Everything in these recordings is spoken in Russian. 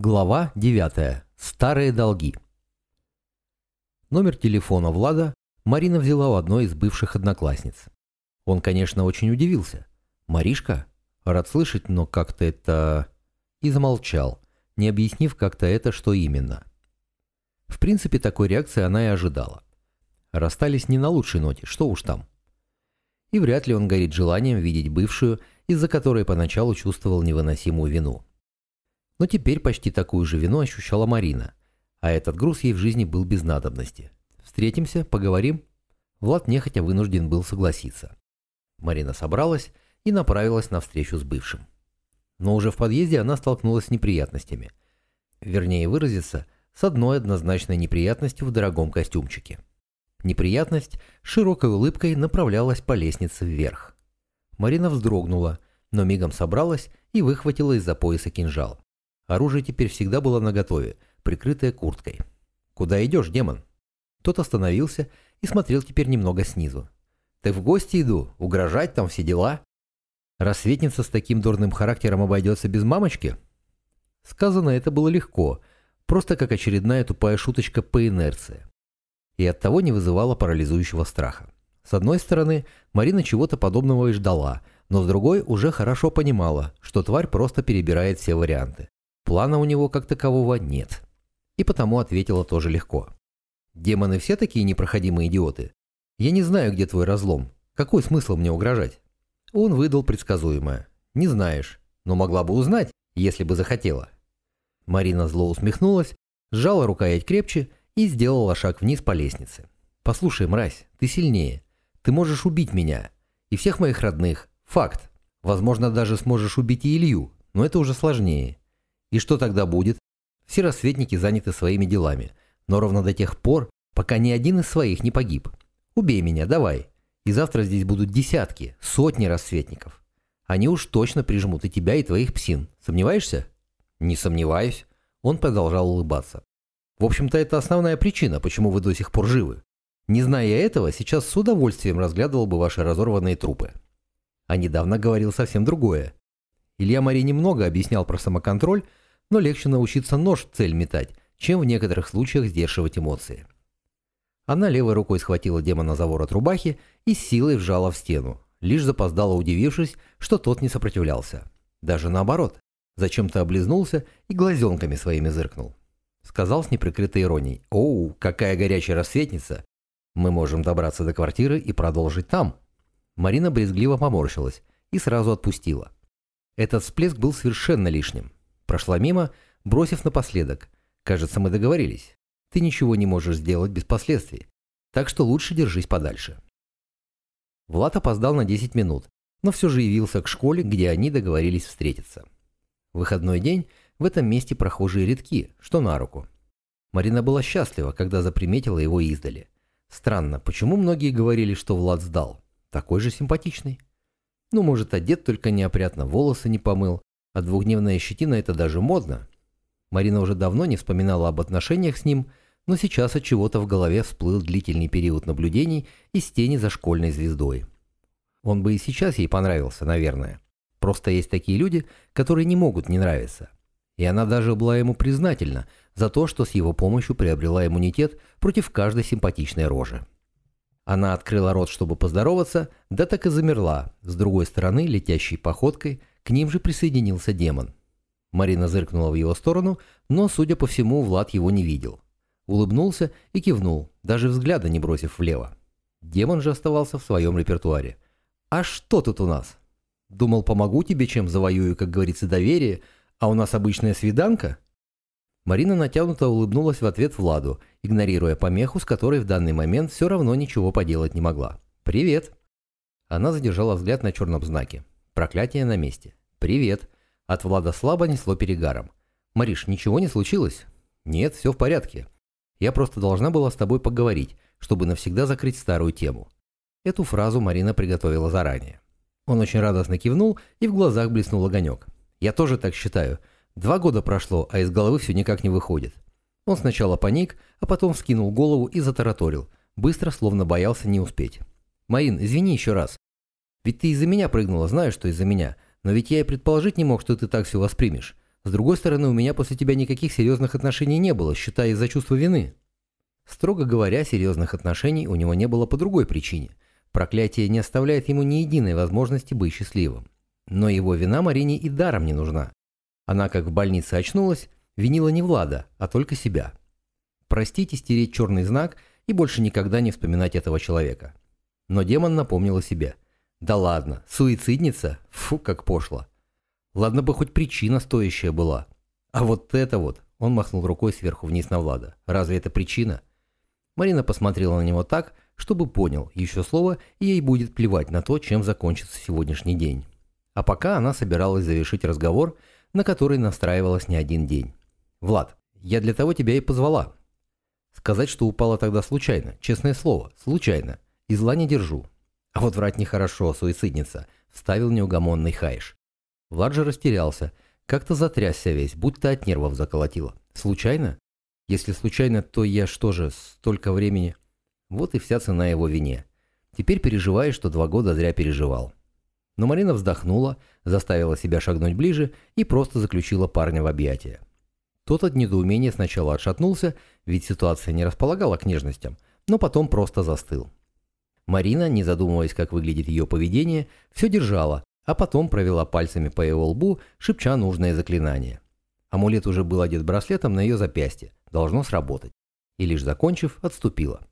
Глава 9. Старые долги. Номер телефона Влада Марина взяла у одной из бывших одноклассниц. Он, конечно, очень удивился. «Маришка? Рад слышать, но как-то это...» И замолчал, не объяснив как-то это, что именно. В принципе, такой реакции она и ожидала. Расстались не на лучшей ноте, что уж там. И вряд ли он горит желанием видеть бывшую, из-за которой поначалу чувствовал невыносимую вину. Но теперь почти такую же вину ощущала Марина, а этот груз ей в жизни был без надобности. «Встретимся, поговорим?» Влад нехотя вынужден был согласиться. Марина собралась и направилась на встречу с бывшим. Но уже в подъезде она столкнулась с неприятностями. Вернее выразиться, с одной однозначной неприятностью в дорогом костюмчике. Неприятность широкой улыбкой направлялась по лестнице вверх. Марина вздрогнула, но мигом собралась и выхватила из-за пояса кинжал. Оружие теперь всегда было наготове, прикрытое курткой. «Куда идешь, демон?» Тот остановился и смотрел теперь немного снизу. «Ты в гости иду, угрожать там все дела?» «Рассветница с таким дурным характером обойдется без мамочки?» Сказано это было легко, просто как очередная тупая шуточка по инерции. И оттого не вызывало парализующего страха. С одной стороны, Марина чего-то подобного и ждала, но с другой уже хорошо понимала, что тварь просто перебирает все варианты. Плана у него как такового нет. И потому ответила тоже легко. Демоны все такие непроходимые идиоты. Я не знаю, где твой разлом. Какой смысл мне угрожать? Он выдал предсказуемое. Не знаешь, но могла бы узнать, если бы захотела. Марина зло усмехнулась, сжала рукоять крепче и сделала шаг вниз по лестнице. «Послушай, мразь, ты сильнее. Ты можешь убить меня. И всех моих родных. Факт. Возможно, даже сможешь убить и Илью, но это уже сложнее. И что тогда будет? Все рассветники заняты своими делами, но ровно до тех пор, пока ни один из своих не погиб. Убей меня, давай. И завтра здесь будут десятки, сотни рассветников. Они уж точно прижмут и тебя, и твоих псин. Сомневаешься? Не сомневаюсь. Он продолжал улыбаться. В общем-то, это основная причина, почему вы до сих пор живы. Не зная этого, сейчас с удовольствием разглядывал бы ваши разорванные трупы. А недавно говорил совсем другое. Илья Мари немного объяснял про самоконтроль, но легче научиться нож в цель метать, чем в некоторых случаях сдерживать эмоции. Она левой рукой схватила демона за ворот рубахи и силой вжала в стену, лишь запоздала удивившись, что тот не сопротивлялся. Даже наоборот, зачем-то облизнулся и глазенками своими зыркнул. Сказал с неприкрытой иронией, «Оу, какая горячая рассветница! Мы можем добраться до квартиры и продолжить там». Марина брезгливо поморщилась и сразу отпустила. Этот всплеск был совершенно лишним. Прошла мимо, бросив напоследок. «Кажется, мы договорились. Ты ничего не можешь сделать без последствий. Так что лучше держись подальше». Влад опоздал на 10 минут, но все же явился к школе, где они договорились встретиться. выходной день в этом месте прохожие редки, что на руку. Марина была счастлива, когда заприметила его издали. Странно, почему многие говорили, что Влад сдал? Такой же симпатичный. Ну, может, одет только неопрятно, волосы не помыл, а двухдневная щетина – это даже модно. Марина уже давно не вспоминала об отношениях с ним, но сейчас от чего-то в голове всплыл длительный период наблюдений из тени за школьной звездой. Он бы и сейчас ей понравился, наверное. Просто есть такие люди, которые не могут не нравиться. И она даже была ему признательна за то, что с его помощью приобрела иммунитет против каждой симпатичной рожи. Она открыла рот, чтобы поздороваться, да так и замерла. С другой стороны, летящей походкой, к ним же присоединился демон. Марина зыркнула в его сторону, но, судя по всему, Влад его не видел. Улыбнулся и кивнул, даже взгляда не бросив влево. Демон же оставался в своем репертуаре. «А что тут у нас? Думал, помогу тебе, чем завоюю, как говорится, доверие, а у нас обычная свиданка?» Марина натянуто улыбнулась в ответ Владу, игнорируя помеху, с которой в данный момент все равно ничего поделать не могла. «Привет!» Она задержала взгляд на черном знаке. Проклятие на месте. «Привет!» От Влада слабо несло перегаром. «Мариш, ничего не случилось?» «Нет, все в порядке. Я просто должна была с тобой поговорить, чтобы навсегда закрыть старую тему». Эту фразу Марина приготовила заранее. Он очень радостно кивнул, и в глазах блеснул огонек. «Я тоже так считаю. Два года прошло, а из головы все никак не выходит. Он сначала паник, а потом вскинул голову и затараторил, быстро, словно боялся не успеть. «Марин, извини еще раз. Ведь ты из-за меня прыгнула, знаю, что из-за меня. Но ведь я и предположить не мог, что ты так все воспримешь. С другой стороны, у меня после тебя никаких серьезных отношений не было, считая из-за чувства вины. Строго говоря, серьезных отношений у него не было по другой причине. Проклятие не оставляет ему ни единой возможности быть счастливым. Но его вина Марине и даром не нужна. Она, как в больнице очнулась, винила не Влада, а только себя. Простите стереть черный знак и больше никогда не вспоминать этого человека. Но демон напомнил о себе. Да ладно, суицидница? Фу, как пошло. Ладно бы хоть причина стоящая была. А вот это вот, он махнул рукой сверху вниз на Влада. Разве это причина? Марина посмотрела на него так, чтобы понял еще слово, и ей будет плевать на то, чем закончится сегодняшний день. А пока она собиралась завершить разговор, на который настраивалась не один день. «Влад, я для того тебя и позвала. Сказать, что упала тогда случайно, честное слово, случайно. И зла не держу. А вот врать нехорошо, суицидница», – вставил неугомонный Хайш. Влад же растерялся, как-то затрясся весь, будто от нервов заколотило. «Случайно? Если случайно, то я что же, столько времени...» Вот и вся цена его вине. Теперь переживаю, что два года зря переживал. Но Марина вздохнула, заставила себя шагнуть ближе и просто заключила парня в объятия. Тот от недоумения сначала отшатнулся, ведь ситуация не располагала к нежностям, но потом просто застыл. Марина, не задумываясь, как выглядит ее поведение, все держала, а потом провела пальцами по его лбу, шепча нужное заклинание. Амулет уже был одет браслетом на ее запястье, должно сработать. И лишь закончив, отступила.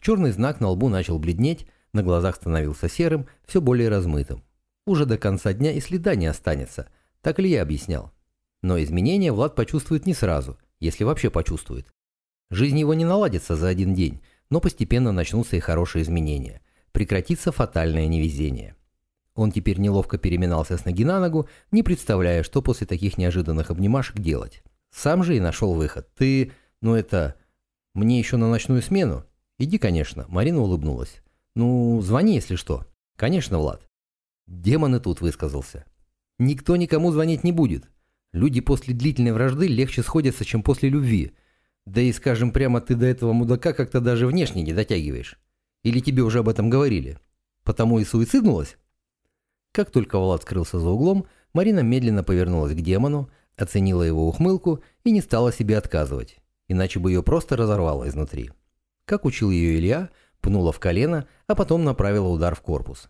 Черный знак на лбу начал бледнеть, на глазах становился серым, все более размытым. Уже до конца дня и следа не останется, так ли я объяснял. Но изменения Влад почувствует не сразу, если вообще почувствует. Жизнь его не наладится за один день, но постепенно начнутся и хорошие изменения. Прекратится фатальное невезение. Он теперь неловко переминался с ноги на ногу, не представляя, что после таких неожиданных обнимашек делать. Сам же и нашел выход. «Ты... ну это... мне еще на ночную смену?» «Иди, конечно», — Марина улыбнулась. «Ну, звони, если что». «Конечно, Влад». Демон и тут высказался. «Никто никому звонить не будет. Люди после длительной вражды легче сходятся, чем после любви. Да и, скажем прямо, ты до этого мудака как-то даже внешне не дотягиваешь. Или тебе уже об этом говорили? Потому и суициднулась?» Как только Влад скрылся за углом, Марина медленно повернулась к демону, оценила его ухмылку и не стала себе отказывать, иначе бы ее просто разорвало изнутри. Как учил ее Илья, пнула в колено, а потом направила удар в корпус.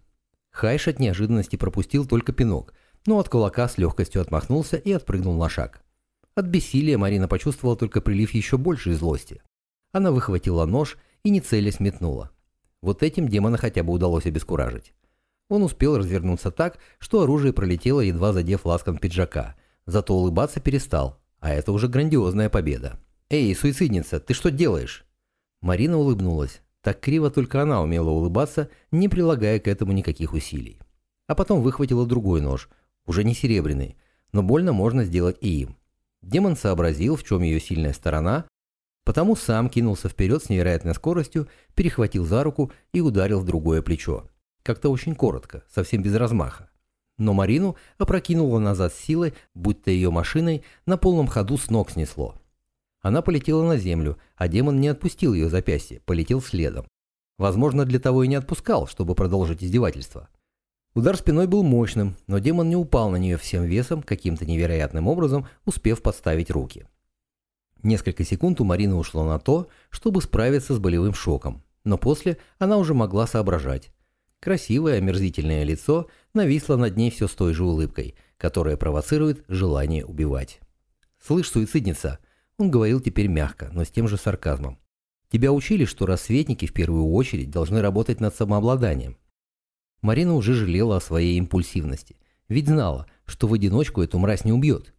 Хайш от неожиданности пропустил только пинок, но от кулака с легкостью отмахнулся и отпрыгнул на шаг. От бессилия Марина почувствовала только прилив еще большей злости. Она выхватила нож и не целясь метнула. Вот этим демона хотя бы удалось обескуражить. Он успел развернуться так, что оружие пролетело, едва задев ласком пиджака. Зато улыбаться перестал, а это уже грандиозная победа. «Эй, суицидница, ты что делаешь?» Марина улыбнулась. Так криво только она умела улыбаться, не прилагая к этому никаких усилий. А потом выхватила другой нож, уже не серебряный, но больно можно сделать и им. Демон сообразил, в чем ее сильная сторона, потому сам кинулся вперед с невероятной скоростью, перехватил за руку и ударил в другое плечо. Как-то очень коротко, совсем без размаха. Но Марину опрокинуло назад силой, будто ее машиной на полном ходу с ног снесло. Она полетела на землю, а демон не отпустил ее запястье, полетел следом. Возможно, для того и не отпускал, чтобы продолжить издевательство. Удар спиной был мощным, но демон не упал на нее всем весом, каким-то невероятным образом успев подставить руки. Несколько секунд у Марины ушло на то, чтобы справиться с болевым шоком, но после она уже могла соображать. Красивое, омерзительное лицо нависло над ней все с той же улыбкой, которая провоцирует желание убивать. «Слышь, суицидница!» Он говорил теперь мягко, но с тем же сарказмом. «Тебя учили, что рассветники в первую очередь должны работать над самообладанием». Марина уже жалела о своей импульсивности, ведь знала, что в одиночку эту мразь не убьет.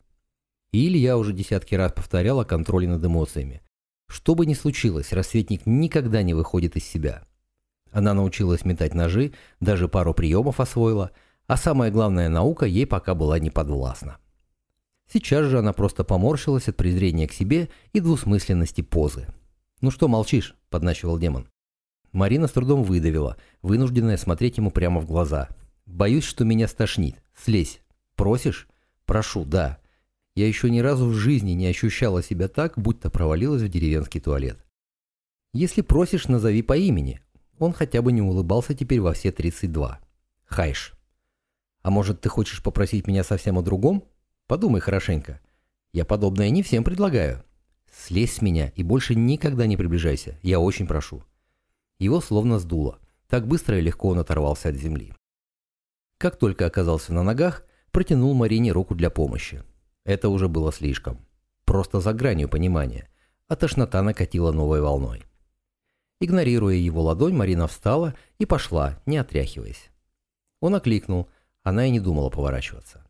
И Илья уже десятки раз повторял о контроле над эмоциями. Что бы ни случилось, рассветник никогда не выходит из себя. Она научилась метать ножи, даже пару приемов освоила, а самая главная наука ей пока была не подвластна. Сейчас же она просто поморщилась от презрения к себе и двусмысленности позы. «Ну что молчишь?» – подначивал демон. Марина с трудом выдавила, вынужденная смотреть ему прямо в глаза. «Боюсь, что меня стошнит. Слезь. Просишь? Прошу, да. Я еще ни разу в жизни не ощущала себя так, будто провалилась в деревенский туалет. Если просишь, назови по имени. Он хотя бы не улыбался теперь во все 32. Хайш. А может, ты хочешь попросить меня совсем о другом? Подумай хорошенько. Я подобное не всем предлагаю. Слезь с меня и больше никогда не приближайся, я очень прошу». Его словно сдуло. Так быстро и легко он оторвался от земли. Как только оказался на ногах, протянул Марине руку для помощи. Это уже было слишком. Просто за гранью понимания. А тошнота накатила новой волной. Игнорируя его ладонь, Марина встала и пошла, не отряхиваясь. Он окликнул, она и не думала поворачиваться.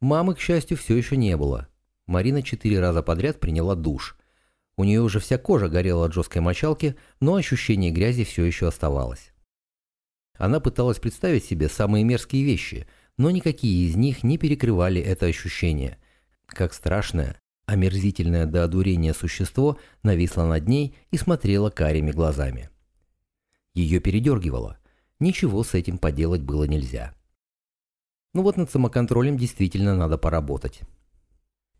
Мамы, к счастью, все еще не было. Марина четыре раза подряд приняла душ. У нее уже вся кожа горела от жесткой мочалки, но ощущение грязи все еще оставалось. Она пыталась представить себе самые мерзкие вещи, но никакие из них не перекрывали это ощущение. Как страшное, омерзительное до одурения существо нависло над ней и смотрело карими глазами. Ее передергивало. Ничего с этим поделать было нельзя. Ну вот над самоконтролем действительно надо поработать.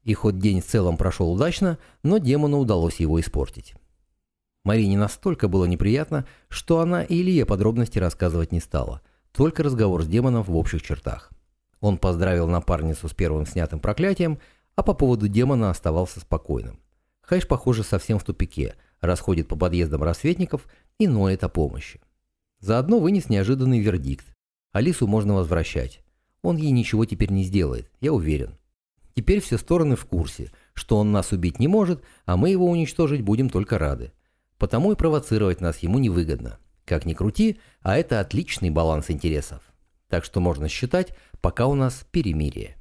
И хоть день в целом прошел удачно, но демону удалось его испортить. Марине настолько было неприятно, что она и Илье подробности рассказывать не стала, только разговор с демоном в общих чертах. Он поздравил напарницу с первым снятым проклятием, а по поводу демона оставался спокойным. Хайш, похоже, совсем в тупике, расходит по подъездам рассветников и ноет о помощи. Заодно вынес неожиданный вердикт. Алису можно возвращать. Он ей ничего теперь не сделает, я уверен. Теперь все стороны в курсе, что он нас убить не может, а мы его уничтожить будем только рады. Потому и провоцировать нас ему невыгодно. Как ни крути, а это отличный баланс интересов. Так что можно считать, пока у нас перемирие.